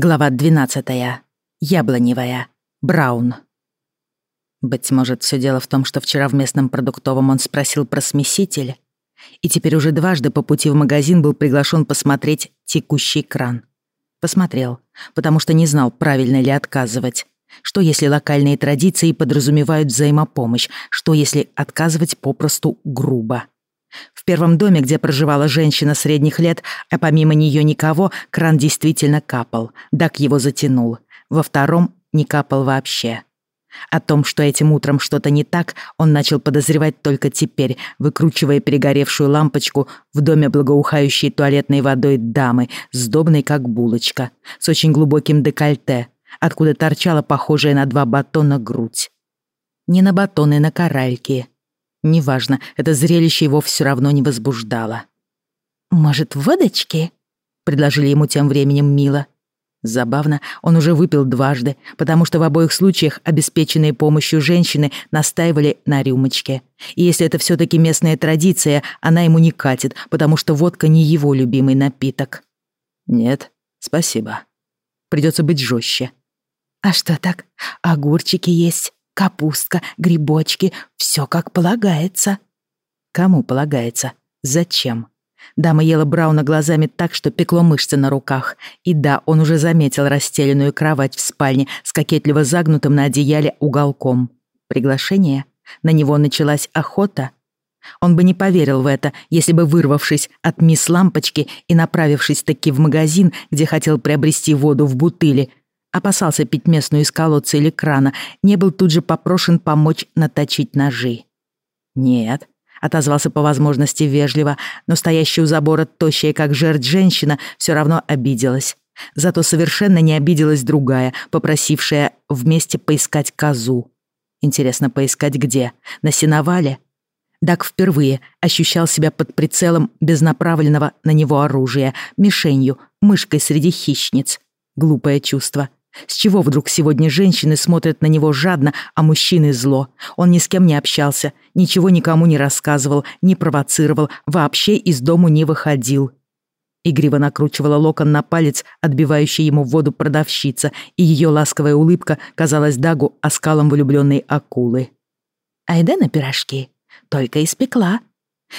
Глава 12. Яблоневая. Браун. Быть может, все дело в том, что вчера в местном продуктовом он спросил про смеситель, и теперь уже дважды по пути в магазин был приглашен посмотреть текущий кран. Посмотрел, потому что не знал, правильно ли отказывать. Что если локальные традиции подразумевают взаимопомощь? Что если отказывать попросту грубо? В первом доме, где проживала женщина средних лет, а помимо нее никого, кран действительно капал. Дак его затянул. Во втором не капал вообще. О том, что этим утром что-то не так, он начал подозревать только теперь, выкручивая перегоревшую лампочку в доме благоухающей туалетной водой дамы, сдобной как булочка, с очень глубоким декольте, откуда торчала похожая на два батона грудь. Не на батоны, на коральки. Неважно, это зрелище его все равно не возбуждало. «Может, водочки?» — предложили ему тем временем мило. Забавно, он уже выпил дважды, потому что в обоих случаях обеспеченные помощью женщины настаивали на рюмочке. И если это все таки местная традиция, она ему не катит, потому что водка не его любимый напиток. Нет, спасибо. Придется быть жестче. А что так? Огурчики есть капустка, грибочки, все как полагается». «Кому полагается? Зачем?» Дама ела Брауна глазами так, что пекло мышцы на руках. И да, он уже заметил расстеленную кровать в спальне с кокетливо загнутым на одеяле уголком. Приглашение? На него началась охота? Он бы не поверил в это, если бы, вырвавшись от мисс Лампочки и направившись таки в магазин, где хотел приобрести воду в бутыле, опасался пить местную из колодца или крана, не был тут же попрошен помочь наточить ножи. «Нет», — отозвался по возможности вежливо, но стоящая у забора тощая, как жертв женщина, все равно обиделась. Зато совершенно не обиделась другая, попросившая вместе поискать козу. Интересно, поискать где? На сеновале? Дак впервые ощущал себя под прицелом безнаправленного на него оружия, мишенью, мышкой среди хищниц. Глупое чувство. С чего вдруг сегодня женщины смотрят на него жадно, а мужчины зло? Он ни с кем не общался, ничего никому не рассказывал, не провоцировал, вообще из дому не выходил. Игриво накручивала локон на палец, отбивающий ему в воду продавщица, и ее ласковая улыбка казалась Дагу оскалом влюбленной акулы. «Айда на пирожки. Только испекла.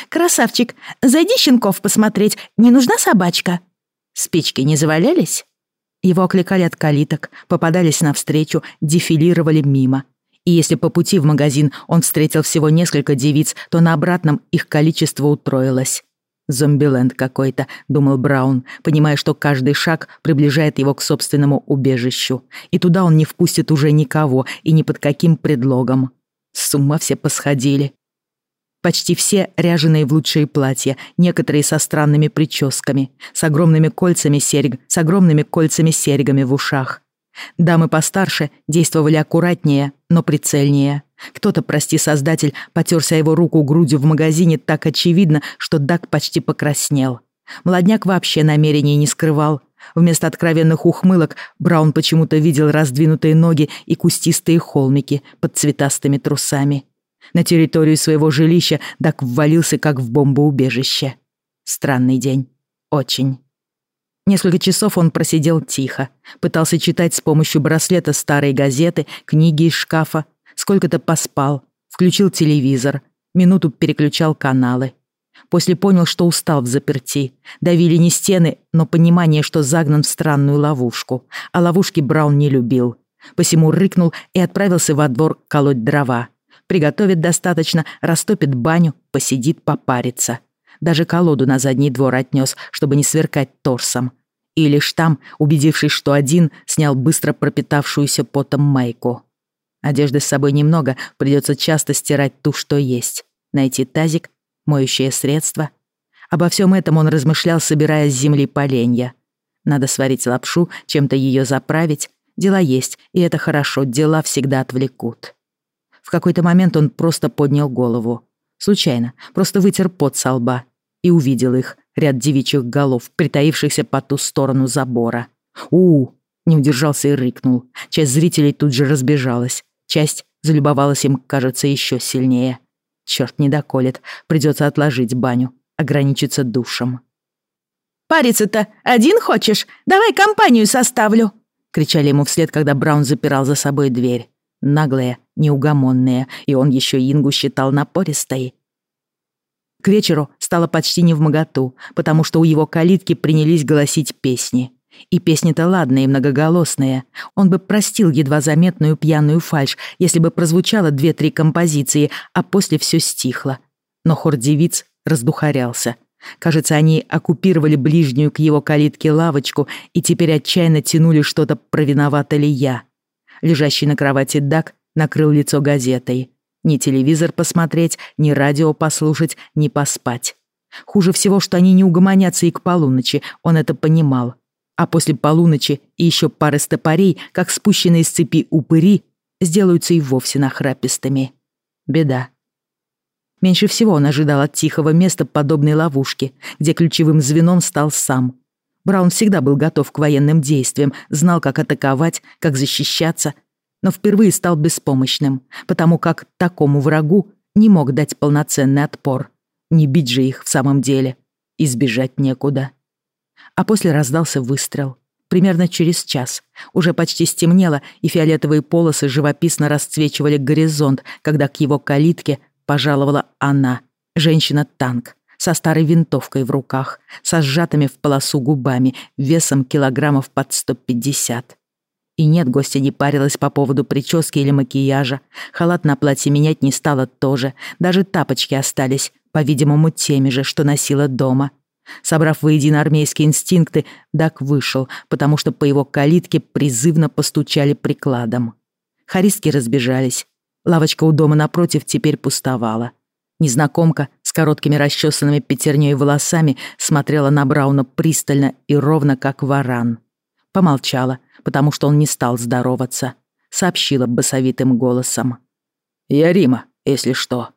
Красавчик, зайди щенков посмотреть, не нужна собачка?» Спички не завалялись? Его окликали от калиток, попадались навстречу, дефилировали мимо. И если по пути в магазин он встретил всего несколько девиц, то на обратном их количество утроилось. «Зомбиленд какой-то», — думал Браун, понимая, что каждый шаг приближает его к собственному убежищу. И туда он не впустит уже никого и ни под каким предлогом. С ума все посходили. Почти все ряженые в лучшие платья, некоторые со странными прическами, с огромными кольцами серьг, с огромными кольцами серьгами в ушах. Дамы постарше действовали аккуратнее, но прицельнее. Кто-то, прости создатель, потерся его руку грудью в магазине так очевидно, что Дак почти покраснел. Младняк вообще намерений не скрывал. Вместо откровенных ухмылок Браун почему-то видел раздвинутые ноги и кустистые холмики под цветастыми трусами. На территорию своего жилища Дак ввалился, как в бомбоубежище. Странный день. Очень. Несколько часов он просидел тихо, пытался читать с помощью браслета старые газеты, книги из шкафа, сколько-то поспал, включил телевизор, минуту переключал каналы. После понял, что устал в заперти. Давили не стены, но понимание, что загнан в странную ловушку. А ловушки Браун не любил. Посему рыкнул и отправился во двор колоть дрова приготовит достаточно, растопит баню, посидит, попарится. Даже колоду на задний двор отнес, чтобы не сверкать торсом. И лишь там, убедившись, что один, снял быстро пропитавшуюся потом майку. Одежды с собой немного, придется часто стирать ту, что есть. Найти тазик, моющее средство. Обо всем этом он размышлял, собирая с земли поленья. Надо сварить лапшу, чем-то ее заправить. Дела есть, и это хорошо, дела всегда отвлекут. В какой-то момент он просто поднял голову. Случайно, просто вытер пот со лба и увидел их, ряд девичьих голов, притаившихся по ту сторону забора. у, -у не удержался и рыкнул. Часть зрителей тут же разбежалась. Часть залюбовалась им, кажется, еще сильнее. Черт не доколет, придется отложить баню, ограничиться душем. Париться-то один хочешь? Давай компанию составлю!» Кричали ему вслед, когда Браун запирал за собой дверь. Наглые, неугомонные, и он еще Ингу считал напористой. К вечеру стало почти не в моготу, потому что у его калитки принялись голосить песни. И песни-то ладные многоголосные. Он бы простил едва заметную пьяную фальшь, если бы прозвучало две-три композиции, а после все стихло. Но хор девиц раздухарялся. Кажется, они оккупировали ближнюю к его калитке лавочку и теперь отчаянно тянули что-то про виновата ли я. Лежащий на кровати Дак накрыл лицо газетой. Ни телевизор посмотреть, ни радио послушать, ни поспать. Хуже всего, что они не угомонятся и к полуночи, он это понимал а после полуночи и еще пары стопорей, как спущенные с цепи упыри, сделаются и вовсе нахрапистыми. Беда. Меньше всего он ожидал от тихого места подобной ловушки, где ключевым звеном стал сам. Браун всегда был готов к военным действиям, знал, как атаковать, как защищаться, но впервые стал беспомощным, потому как такому врагу не мог дать полноценный отпор. Не бить же их в самом деле. Избежать некуда а после раздался выстрел. Примерно через час. Уже почти стемнело, и фиолетовые полосы живописно расцвечивали горизонт, когда к его калитке пожаловала она, женщина-танк, со старой винтовкой в руках, со сжатыми в полосу губами, весом килограммов под 150. И нет, гостья не парилась по поводу прически или макияжа. Халат на платье менять не стала тоже. Даже тапочки остались, по-видимому, теми же, что носила дома. Собрав воедино армейские инстинкты, Дак вышел, потому что по его калитке призывно постучали прикладом. Харистки разбежались. Лавочка у дома напротив теперь пустовала. Незнакомка с короткими расчесанными пятерней волосами смотрела на Брауна пристально и ровно, как варан. Помолчала, потому что он не стал здороваться. Сообщила басовитым голосом. «Я Рима, если что».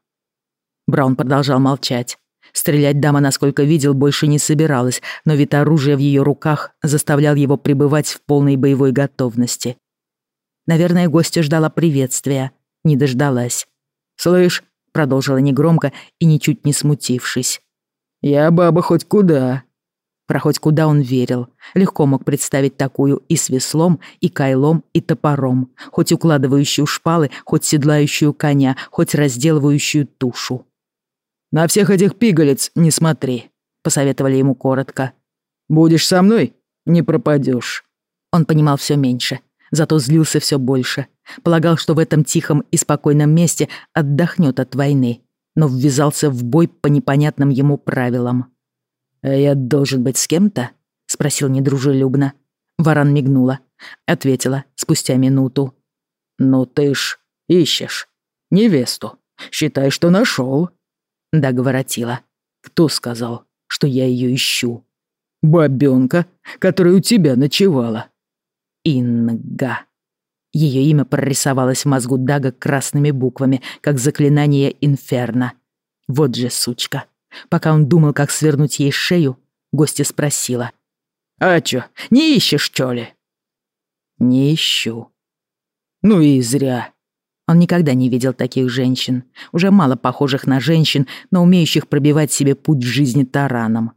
Браун продолжал молчать. Стрелять дама, насколько видел, больше не собиралась, но вид оружия в ее руках заставлял его пребывать в полной боевой готовности. Наверное, гостья ждала приветствия. Не дождалась. «Слышь», — продолжила негромко и ничуть не смутившись. «Я баба хоть куда». Про хоть куда он верил. Легко мог представить такую и с веслом, и кайлом, и топором. Хоть укладывающую шпалы, хоть седлающую коня, хоть разделывающую тушу. «На всех этих пигалец не смотри», — посоветовали ему коротко. «Будешь со мной — не пропадешь». Он понимал все меньше, зато злился все больше. Полагал, что в этом тихом и спокойном месте отдохнет от войны, но ввязался в бой по непонятным ему правилам. «А я должен быть с кем-то?» — спросил недружелюбно. Варан мигнула. Ответила спустя минуту. «Ну ты ж ищешь невесту. Считай, что нашел. Да, говоротила. Кто сказал, что я ее ищу? Бабёнка, которая у тебя ночевала. Инга. Ее имя прорисовалось в мозгу Дага красными буквами, как заклинание Инферно. Вот же сучка. Пока он думал, как свернуть ей шею, гостья спросила. «А чё, не ищешь, чё ли?» «Не ищу». «Ну и зря. Он никогда не видел таких женщин, уже мало похожих на женщин, но умеющих пробивать себе путь в жизни тараном.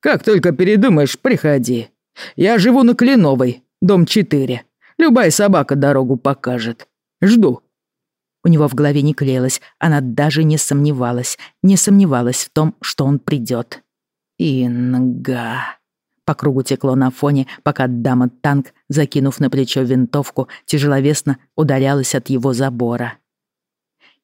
«Как только передумаешь, приходи. Я живу на Кленовой, дом 4. Любая собака дорогу покажет. Жду». У него в голове не клеилось, она даже не сомневалась, не сомневалась в том, что он придет. «Инга...» По кругу текло на фоне, пока дама-танк, закинув на плечо винтовку, тяжеловесно удалялась от его забора.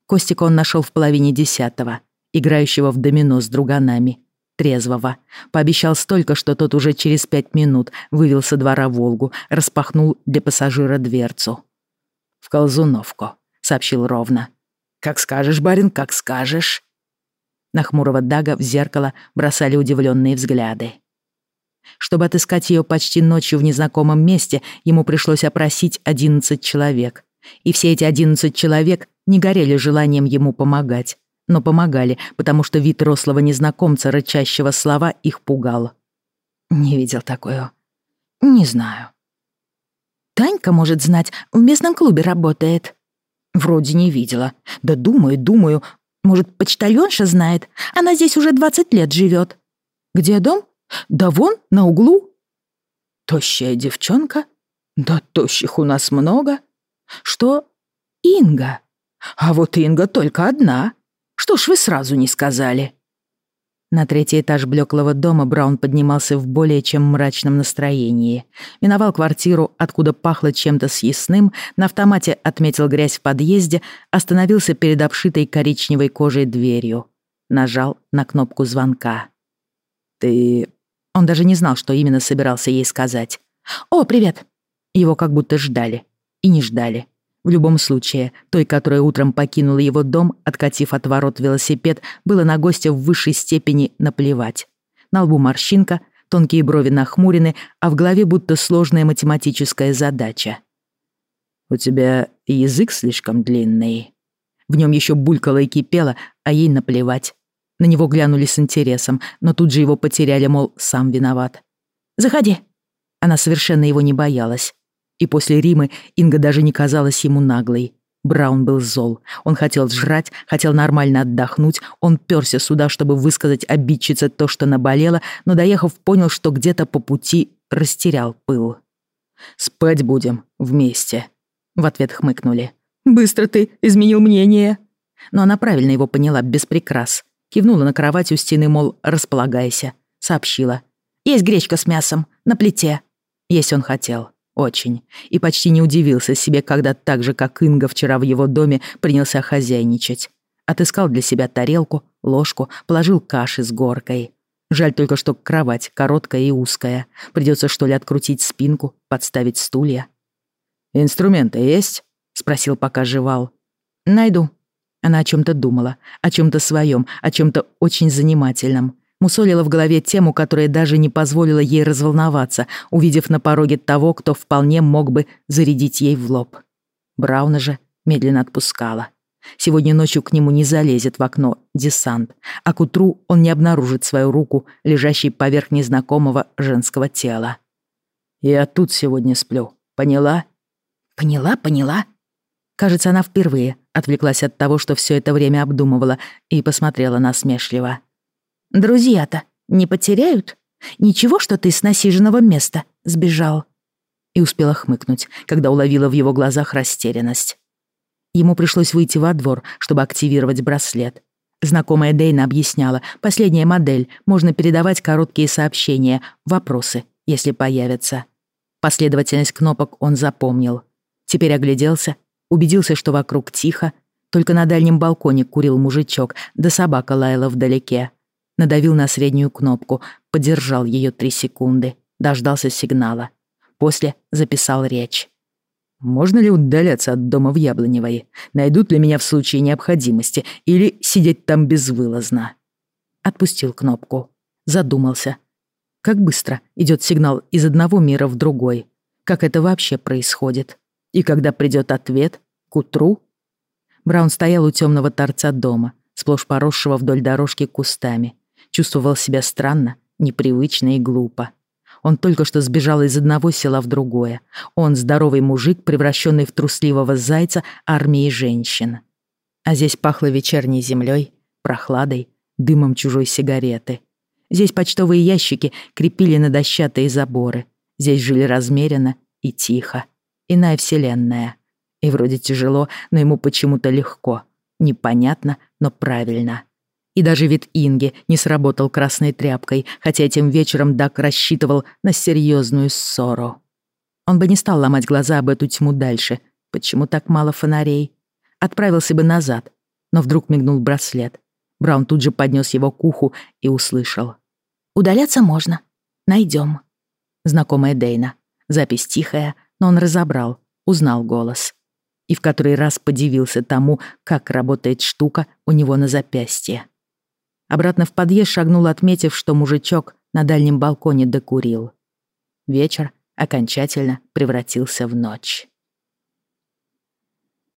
Костика он нашел в половине десятого, играющего в домино с друганами, трезвого. Пообещал столько, что тот уже через пять минут вывел со двора «Волгу», распахнул для пассажира дверцу. «В Колзуновку», — сообщил ровно. «Как скажешь, барин, как скажешь». На хмурого Дага в зеркало бросали удивленные взгляды. Чтобы отыскать ее почти ночью в незнакомом месте, ему пришлось опросить 11 человек. И все эти 11 человек не горели желанием ему помогать, но помогали, потому что вид рослого незнакомца, рычащего слова, их пугал. Не видел такое. Не знаю. Танька, может знать, в местном клубе работает. Вроде не видела. Да думаю, думаю. Может, почтальонша знает? Она здесь уже 20 лет живет. Где дом? Да вон, на углу. Тощая девчонка? Да тощих у нас много. Что? Инга. А вот Инга только одна. Что ж вы сразу не сказали? На третий этаж блеклого дома Браун поднимался в более чем мрачном настроении. Миновал квартиру, откуда пахло чем-то съестным, на автомате отметил грязь в подъезде, остановился перед обшитой коричневой кожей дверью. Нажал на кнопку звонка. «Ты...» Он даже не знал, что именно собирался ей сказать. «О, привет!» Его как будто ждали. И не ждали. В любом случае, той, которая утром покинула его дом, откатив от ворот велосипед, было на гостя в высшей степени наплевать. На лбу морщинка, тонкие брови нахмурены, а в голове будто сложная математическая задача. «У тебя язык слишком длинный». В нем еще булькало и кипело, а ей наплевать. На него глянули с интересом, но тут же его потеряли, мол, сам виноват. «Заходи». Она совершенно его не боялась. И после Римы Инга даже не казалась ему наглой. Браун был зол. Он хотел жрать, хотел нормально отдохнуть. Он пёрся сюда, чтобы высказать обидчице то, что наболело, но, доехав, понял, что где-то по пути растерял пыл. «Спать будем вместе», — в ответ хмыкнули. «Быстро ты изменил мнение». Но она правильно его поняла, без прикрас. Кивнула на кровать у стены, мол, располагайся. Сообщила. «Есть гречка с мясом, на плите». Есть он хотел. Очень. И почти не удивился себе, когда так же, как Инга вчера в его доме, принялся хозяйничать. Отыскал для себя тарелку, ложку, положил каши с горкой. Жаль только, что кровать короткая и узкая. Придется что ли открутить спинку, подставить стулья. «Инструменты есть?» — спросил, пока жевал. «Найду». Она о чем то думала, о чем то своем, о чем то очень занимательном мусолила в голове тему, которая даже не позволила ей разволноваться, увидев на пороге того, кто вполне мог бы зарядить ей в лоб. Брауна же медленно отпускала. Сегодня ночью к нему не залезет в окно десант, а к утру он не обнаружит свою руку, лежащей поверх незнакомого женского тела. «Я тут сегодня сплю. Поняла?» «Поняла, поняла». Кажется, она впервые отвлеклась от того, что все это время обдумывала, и посмотрела насмешливо. Друзья-то не потеряют? Ничего, что ты с насиженного места сбежал?» И успела хмыкнуть, когда уловила в его глазах растерянность. Ему пришлось выйти во двор, чтобы активировать браслет. Знакомая Дейна объясняла, последняя модель, можно передавать короткие сообщения, вопросы, если появятся. Последовательность кнопок он запомнил. Теперь огляделся, убедился, что вокруг тихо, только на дальнем балконе курил мужичок, да собака лаяла вдалеке надавил на среднюю кнопку, подержал ее три секунды, дождался сигнала. После записал речь. «Можно ли удаляться от дома в Яблоневой? Найдут ли меня в случае необходимости? Или сидеть там безвылазно?» Отпустил кнопку. Задумался. Как быстро идет сигнал из одного мира в другой? Как это вообще происходит? И когда придет ответ? К утру? Браун стоял у темного торца дома, сплошь поросшего вдоль дорожки кустами чувствовал себя странно, непривычно и глупо. Он только что сбежал из одного села в другое. Он здоровый мужик, превращенный в трусливого зайца армии женщин. А здесь пахло вечерней землей, прохладой, дымом чужой сигареты. Здесь почтовые ящики крепили на дощатые заборы. Здесь жили размеренно и тихо. Иная вселенная. И вроде тяжело, но ему почему-то легко. Непонятно, но правильно. И даже вид Инги не сработал красной тряпкой, хотя этим вечером Дак рассчитывал на серьезную ссору. Он бы не стал ломать глаза об эту тьму дальше. Почему так мало фонарей? Отправился бы назад, но вдруг мигнул браслет. Браун тут же поднес его к уху и услышал. «Удаляться можно. Найдем. Знакомая Дейна. Запись тихая, но он разобрал, узнал голос. И в который раз подивился тому, как работает штука у него на запястье. Обратно в подъезд шагнул, отметив, что мужичок на дальнем балконе докурил. Вечер окончательно превратился в ночь.